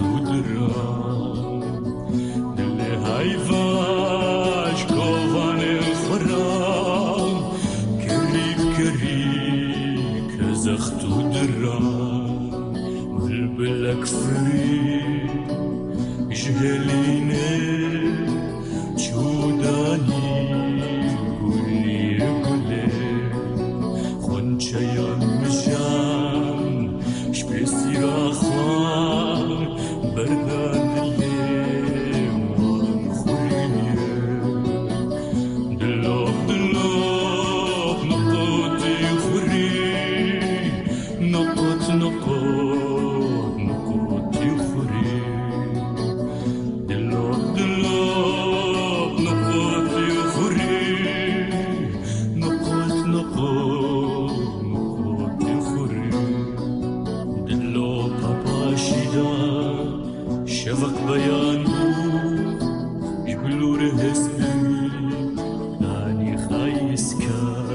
تود دل های کوان خرام کری کری که زخت تود را بل بلک فری جهلی Yazık bayan يقولوا له اسمي أني خايس كان